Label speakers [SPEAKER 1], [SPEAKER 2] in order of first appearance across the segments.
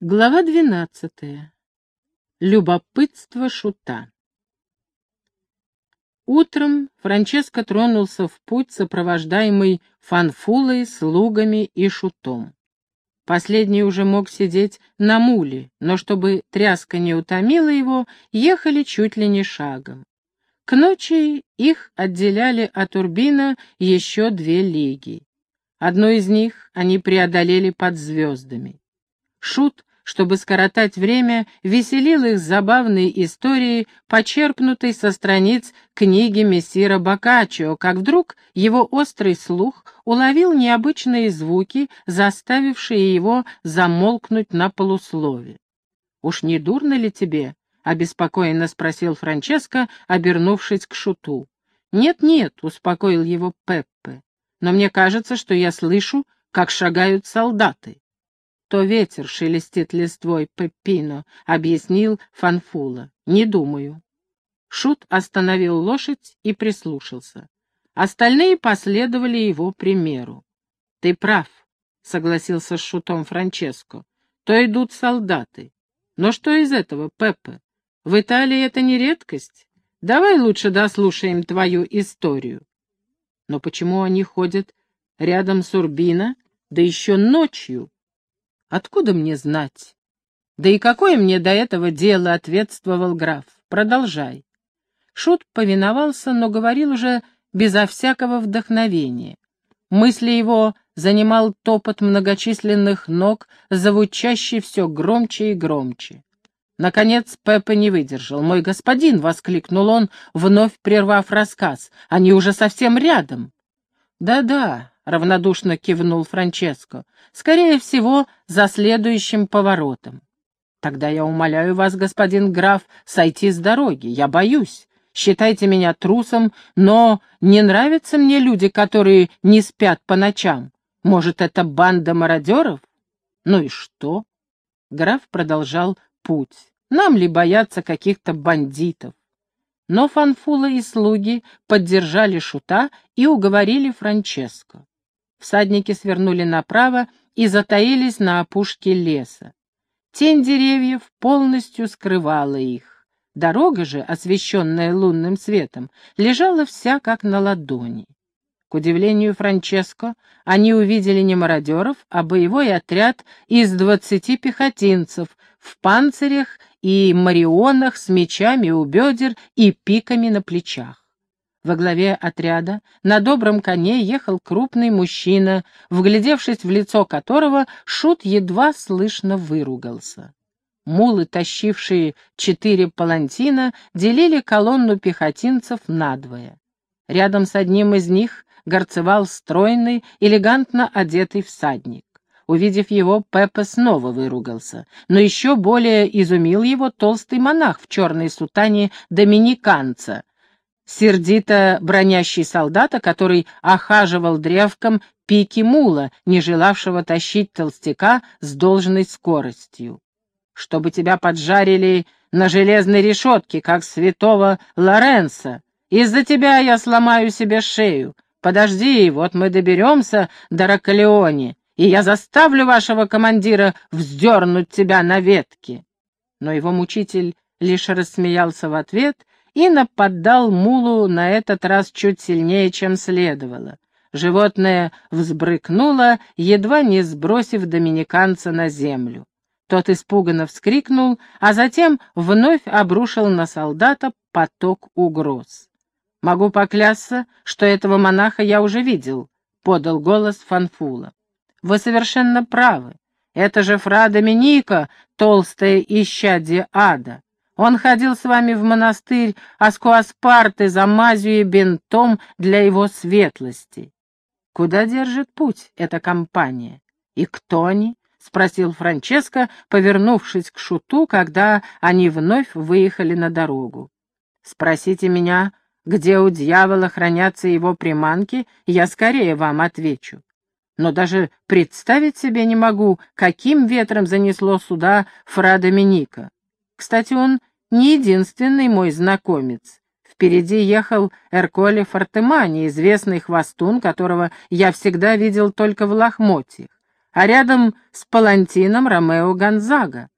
[SPEAKER 1] Глава двенадцатая. Любопытство шута. Утром Франческо тронулся в путь, сопровождаемый фанфулой, слугами и шутом. Последний уже мог сидеть на муле, но чтобы тряска не утомила его, ехали чуть ли не шагом. К ночи их отделяли от Урбина еще две лиги. Одну из них они преодолели под звездами. Шут, чтобы скоротать время, веселил их забавной историей, почерпнутой со страниц книги мессира Боккаччо, как вдруг его острый слух уловил необычные звуки, заставившие его замолкнуть на полуслове. «Уж не дурно ли тебе?» — обеспокоенно спросил Франческо, обернувшись к шуту. «Нет-нет», — успокоил его Пеппе, — «но мне кажется, что я слышу, как шагают солдаты» то ветер шелестит листвой Пеппино», — объяснил Фанфула. «Не думаю». Шут остановил лошадь и прислушался. Остальные последовали его примеру. «Ты прав», — согласился с Шутом Франческо. «То идут солдаты. Но что из этого, Пеппе? В Италии это не редкость. Давай лучше дослушаем твою историю». «Но почему они ходят рядом с Урбино, да еще ночью?» Откуда мне знать? Да и какое мне до этого дело, ответствовал граф. Продолжай. Шут повиновался, но говорил уже безо всякого вдохновения. Мысли его занимал топот многочисленных ног, звучащий все громче и громче. Наконец Пеппа не выдержал. «Мой господин!» — воскликнул он, вновь прервав рассказ. «Они уже совсем рядом!» «Да-да, — равнодушно кивнул Франческо. «Скорее всего, за следующим поворотом. Тогда я умоляю вас, господин граф, сойти с дороги. Я боюсь. Считайте меня трусом, но не нравятся мне люди, которые не спят по ночам. Может, это банда мародеров? Ну и что?» Граф продолжал путь. «Нам ли бояться каких-то бандитов?» Но Фанфула и слуги поддержали Шута и уговорили Франческо. Всадники свернули направо и затаились на опушке леса. Тень деревьев полностью скрывала их. Дорога же, освещенная лунным светом, лежала вся как на ладони. К удивлению Франческо, они увидели не мародеров, а боевой отряд из двадцати пехотинцев в панцирях и марионах с мечами у бедер и пиками на плечах. Во главе отряда на добром коне ехал крупный мужчина, вглядевшись в лицо которого, Шут едва слышно выругался. Мулы, тащившие четыре палантина, делили колонну пехотинцев надвое. Рядом с одним из них горцевал стройный, элегантно одетый всадник. Увидев его, Пеппа снова выругался, но еще более изумил его толстый монах в черной сутане доминиканца — сердито бронящий солдата, который охаживал древком пики мула, не желавшего тащить толстяка с должной скоростью. «Чтобы тебя поджарили на железной решетке, как святого Лоренса. Из-за тебя я сломаю себе шею. Подожди, вот мы доберемся до Рокалеоне, и я заставлю вашего командира вздернуть тебя на ветке». Но его мучитель лишь рассмеялся в ответ — и нападал мулу на этот раз чуть сильнее, чем следовало. Животное взбрыкнуло, едва не сбросив доминиканца на землю. Тот испуганно вскрикнул, а затем вновь обрушил на солдата поток угроз. «Могу поклясться, что этого монаха я уже видел», — подал голос Фанфула. «Вы совершенно правы. Это же фра Доминика, толстая исчадие ада. Он ходил с вами в монастырь Аскуаспарты за мазью и бинтом для его светлости. Куда держит путь эта компания? И кто они? — спросил Франческо, повернувшись к Шуту, когда они вновь выехали на дорогу. «Спросите меня, где у дьявола хранятся его приманки, я скорее вам отвечу. Но даже представить себе не могу, каким ветром занесло сюда фра Доминика. Кстати, он не единственный мой знакомец. Впереди ехал Эрколе Фортемани, известный хвостун, которого я всегда видел только в лохмотьях. а рядом с Палантином Ромео Гонзага.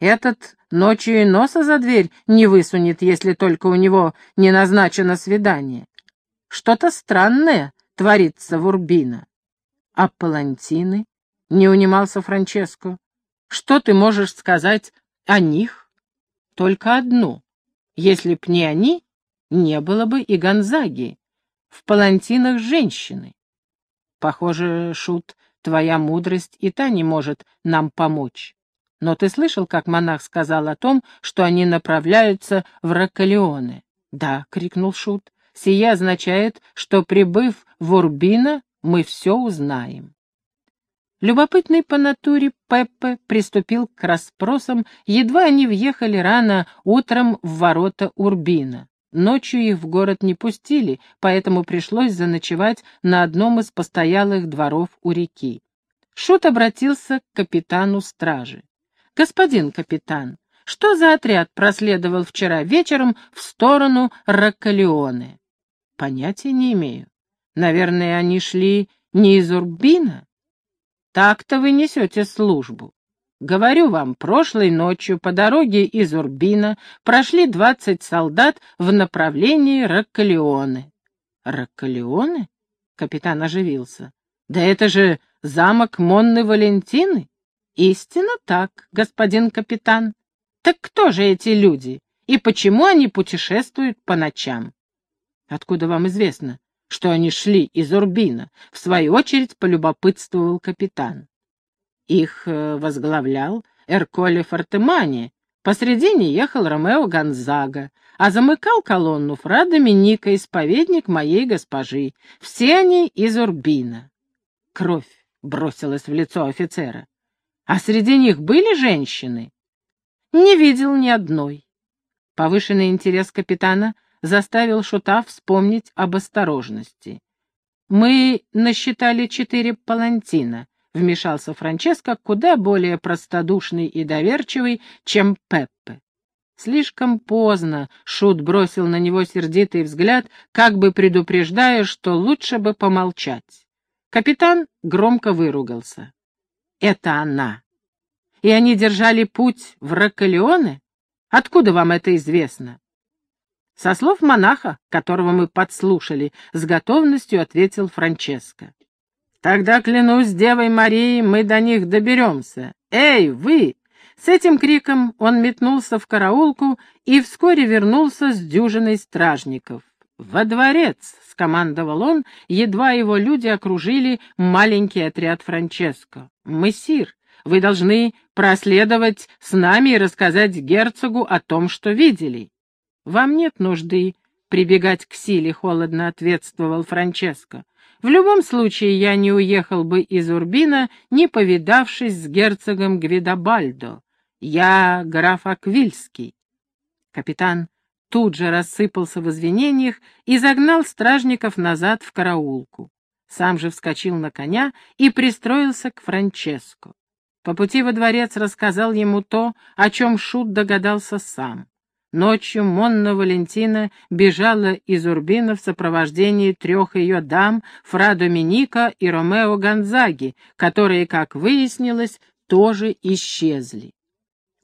[SPEAKER 1] Этот ночью и носа за дверь не высунет, если только у него не назначено свидание. Что-то странное творится в Урбино. А Палантины? Не унимался Франческо. Что ты можешь сказать о них? Только одно. Если б не они, не было бы и Гонзаги. В палантинах женщины. Похоже, Шут, твоя мудрость и та не может нам помочь. Но ты слышал, как монах сказал о том, что они направляются в Рокалеоне? Да, — крикнул Шут, — сие означает, что, прибыв в Урбино, мы все узнаем. Любопытный по натуре Пеппе приступил к расспросам, едва они въехали рано утром в ворота Урбина. Ночью их в город не пустили, поэтому пришлось заночевать на одном из постоялых дворов у реки. Шут обратился к капитану стражи. «Господин капитан, что за отряд проследовал вчера вечером в сторону Роккалеоне?» «Понятия не имею. Наверное, они шли не из Урбина?» «Так-то вы несете службу. Говорю вам, прошлой ночью по дороге из Урбина прошли двадцать солдат в направлении Роккалеоне. Роккалеоне? Капитан оживился. Да это же замок Монны Валентины? Истинно так, господин капитан. Так кто же эти люди? И почему они путешествуют по ночам? Откуда вам известно, что они шли из Урбина? В свою очередь полюбопытствовал капитан. Их э, возглавлял Эрколе Фортемани, посредине ехал Ромео Гонзага, а замыкал колонну фра Доминика, исповедник моей госпожи. Все они из Урбина. Кровь бросилась в лицо офицера. А среди них были женщины? Не видел ни одной. Повышенный интерес капитана заставил Шута вспомнить об осторожности. Мы насчитали четыре палантина, — вмешался Франческо, куда более простодушный и доверчивый, чем Пеппе. Слишком поздно Шут бросил на него сердитый взгляд, как бы предупреждая, что лучше бы помолчать. Капитан громко выругался. «Это она!» «И они держали путь в Роккалеоне? Откуда вам это известно?» «Со слов монаха, которого мы подслушали», — с готовностью ответил Франческо. Тогда, клянусь Девой Марией, мы до них доберемся. Эй, вы!» С этим криком он метнулся в караулку и вскоре вернулся с дюжиной стражников. «Во дворец!» — скомандовал он, едва его люди окружили маленький отряд Франческо. «Мессир, вы должны проследовать с нами и рассказать герцогу о том, что видели». «Вам нет нужды прибегать к силе», — холодно ответствовал Франческо. В любом случае я не уехал бы из Урбина, не повидавшись с герцогом Гвидобальдо. Я граф Аквильский. Капитан тут же рассыпался в извинениях и загнал стражников назад в караулку. Сам же вскочил на коня и пристроился к Франческо. По пути во дворец рассказал ему то, о чем Шут догадался сам. Ночью Монна Валентина бежала из Урбина в сопровождении трех ее дам, Фра Доминика и Ромео Гонзаги, которые, как выяснилось, тоже исчезли.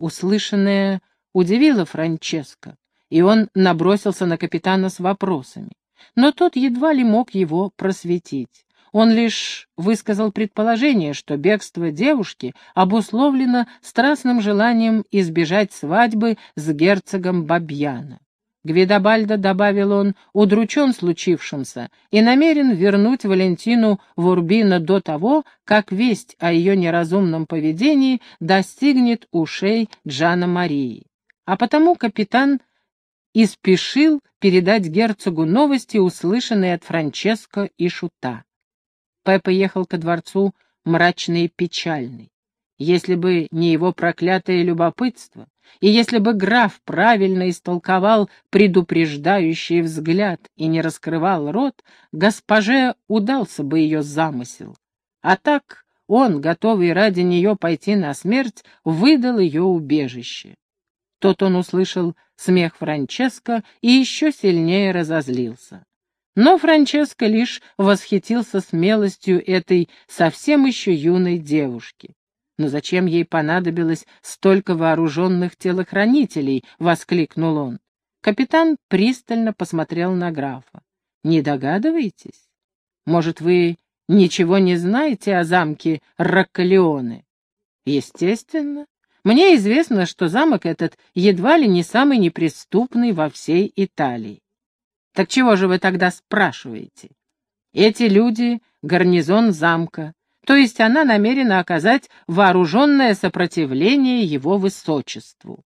[SPEAKER 1] Услышанное удивило Франческо, и он набросился на капитана с вопросами. Но тот едва ли мог его просветить. Он лишь высказал предположение, что бегство девушки обусловлено страстным желанием избежать свадьбы с герцогом Бабьяна. Гвидобальдо, добавил он, удручен случившимся и намерен вернуть Валентину в Урбино до того, как весть о ее неразумном поведении достигнет ушей Джана Марии. А потому капитан и спешил передать герцогу новости, услышанные от Франческо и Шута. Пеппа ехал ко дворцу мрачный и печальный. Если бы не его проклятое любопытство, и если бы граф правильно истолковал предупреждающий взгляд и не раскрывал рот, госпоже удался бы ее замысел. А так он, готовый ради нее пойти на смерть, выдал ее убежище. Тот он услышал смех Франческо и еще сильнее разозлился. Но Франческо лишь восхитился смелостью этой совсем еще юной девушки. «Но зачем ей понадобилось столько вооруженных телохранителей?» — воскликнул он. Капитан пристально посмотрел на графа. «Не догадываетесь? Может, вы ничего не знаете о замке Роккалеоне?» «Естественно. Мне известно, что замок этот едва ли не самый неприступный во всей Италии. Так чего же вы тогда спрашиваете? Эти люди — гарнизон замка, то есть она намерена оказать вооруженное сопротивление его высочеству.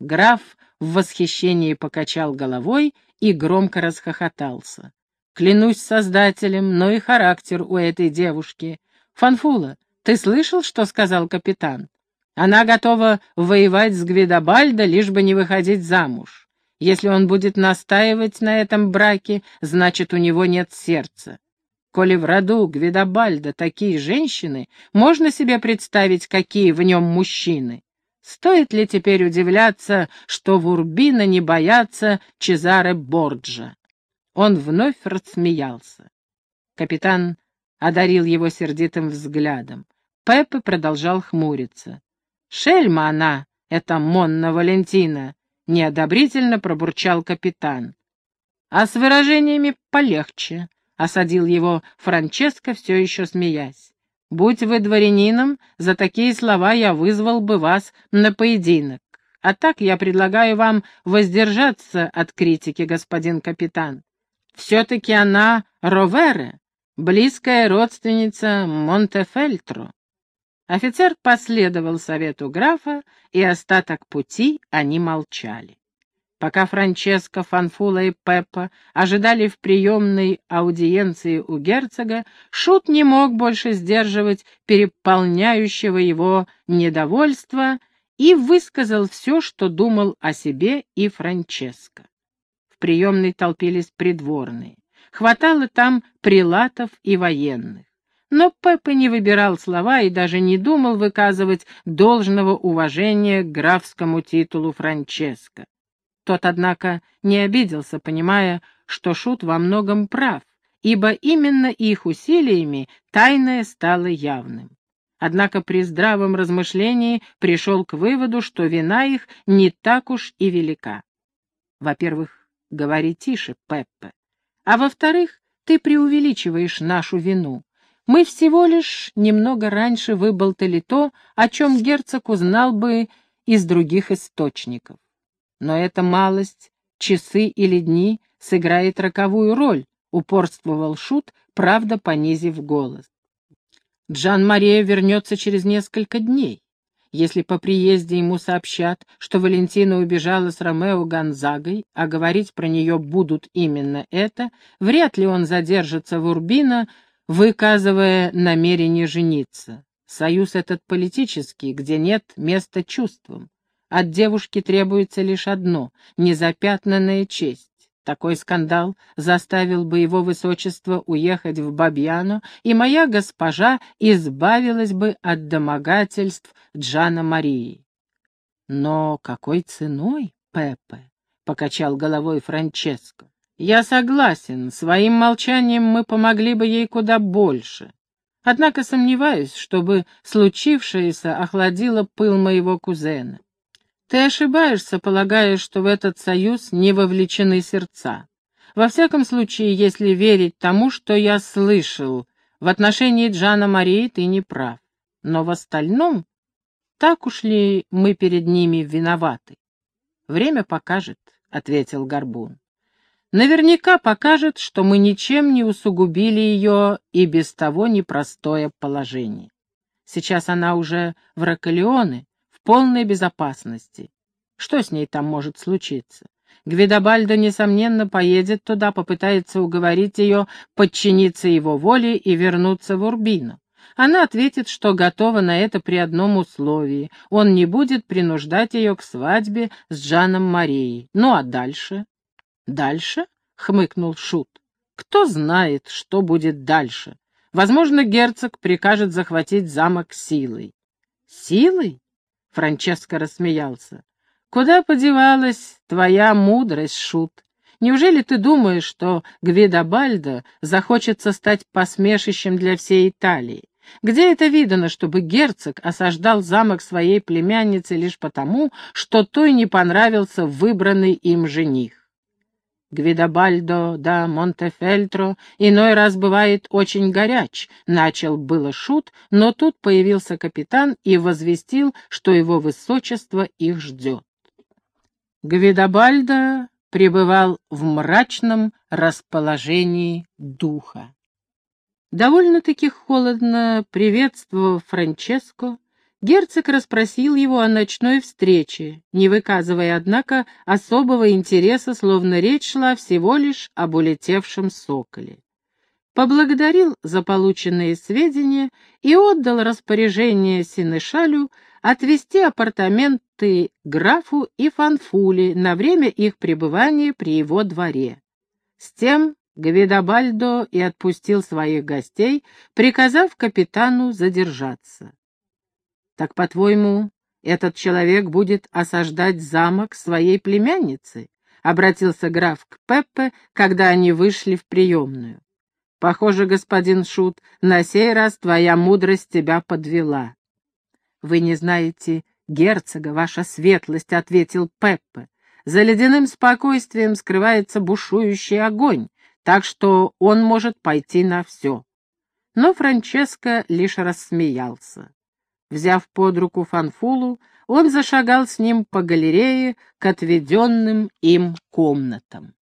[SPEAKER 1] Граф в восхищении покачал головой и громко расхохотался. Клянусь создателем, но и характер у этой девушки. Фанфула, ты слышал, что сказал капитан? Она готова воевать с Гвидобальдо, лишь бы не выходить замуж. Если он будет настаивать на этом браке, значит, у него нет сердца. Коли в роду Гвидобальда такие женщины, можно себе представить, какие в нем мужчины. Стоит ли теперь удивляться, что в Урбино не боятся Чезаре Борджа? Он вновь рассмеялся. Капитан одарил его сердитым взглядом. Пеппа продолжал хмуриться. «Шельма она, эта Монна Валентина!» — неодобрительно пробурчал капитан. «А с выражениями полегче», — осадил его Франческо, все еще смеясь. «Будь вы дворянином, за такие слова я вызвал бы вас на поединок. А так я предлагаю вам воздержаться от критики, господин капитан. Все-таки она Ровере, близкая родственница Монтефельтро. Офицер последовал совету графа, и остаток пути они молчали. Пока Франческо, Фанфула и Пеппа ожидали в приемной аудиенции у герцога, Шут не мог больше сдерживать переполняющего его недовольства и высказал все, что думал о себе и Франческо. В приемной толпились придворные. Хватало там прилатов и военных. Но Пеппа не выбирал слова и даже не думал выказывать должного уважения к графскому титулу Франческо. Тот, однако, не обиделся, понимая, что Шут во многом прав, ибо именно их усилиями тайное стало явным. Однако при здравом размышлении пришел к выводу, что вина их не так уж и велика. Во-первых, говори тише, Пеппа, а во-вторых, ты преувеличиваешь нашу вину. Мы всего лишь немного раньше выболтали то, о чем герцог узнал бы из других источников. Но эта малость, часы или дни, сыграет роковую роль, упорствовал Шут, правда понизив голос. Джан-Мария вернется через несколько дней. Если по приезде ему сообщат, что Валентина убежала с Ромео Гонзагой, а говорить про нее будут именно это, вряд ли он задержится в Урбино, выказывая намерение жениться. Союз этот политический, где нет места чувствам. От девушки требуется лишь одно — незапятнанная честь. Такой скандал заставил бы его высочество уехать в Бабьяну, и моя госпожа избавилась бы от домогательств Джана Марии. Но какой ценой, Пепе? — покачал головой Франческо. Я согласен, своим молчанием мы помогли бы ей куда больше. Однако сомневаюсь, чтобы случившееся охладило пыл моего кузена. Ты ошибаешься, полагая, что в этот союз не вовлечены сердца. Во всяком случае, если верить тому, что я слышал, в отношении Джана Марии ты не прав. Но в остальном, так уж ли мы перед ними виноваты? Время покажет, — ответил Горбун наверняка покажет, что мы ничем не усугубили ее и без того непростое положение. Сейчас она уже в Рокалеоне, в полной безопасности. Что с ней там может случиться? Гвидобальдо, несомненно, поедет туда, попытается уговорить ее подчиниться его воле и вернуться в Урбино. Она ответит, что готова на это при одном условии. Он не будет принуждать ее к свадьбе с Джаном Марией. Ну а дальше? «Дальше?» — хмыкнул Шут. «Кто знает, что будет дальше. Возможно, герцог прикажет захватить замок силой». «Силой?» — Франческо рассмеялся. «Куда подевалась твоя мудрость, Шут? Неужели ты думаешь, что Гвидобальдо захочется стать посмешищем для всей Италии? Где это видано, чтобы герцог осаждал замок своей племянницы лишь потому, что той не понравился выбранный им жених? Гвидобальдо да Монтефельтро иной раз бывает очень горяч, начал было шут, но тут появился капитан и возвестил, что его высочество их ждет. Гвидобальдо пребывал в мрачном расположении духа. Довольно-таки холодно приветствовав Франческо, герцог расспросил его о ночной встрече, не выказывая, однако, особого интереса, словно речь шла всего лишь об улетевшем соколе. Поблагодарил за полученные сведения и отдал распоряжение Синешалю отвести апартаменты графу и Фанфуле на время их пребывания при его дворе. С тем Гвидобальдо и отпустил своих гостей, приказав капитану задержаться. «Так, по-твоему, этот человек будет осаждать замок своей племянницы?» — обратился граф к Пеппе, когда они вышли в приемную. «Похоже, господин Шут, на сей раз твоя мудрость тебя подвела». «Вы не знаете герцога, ваша светлость», — ответил Пеппе. «За ледяным спокойствием скрывается бушующий огонь, так что он может пойти на все. Но Франческо лишь рассмеялся. Взяв под руку Фанфулу, он зашагал с ним по галерее к отведенным им комнатам.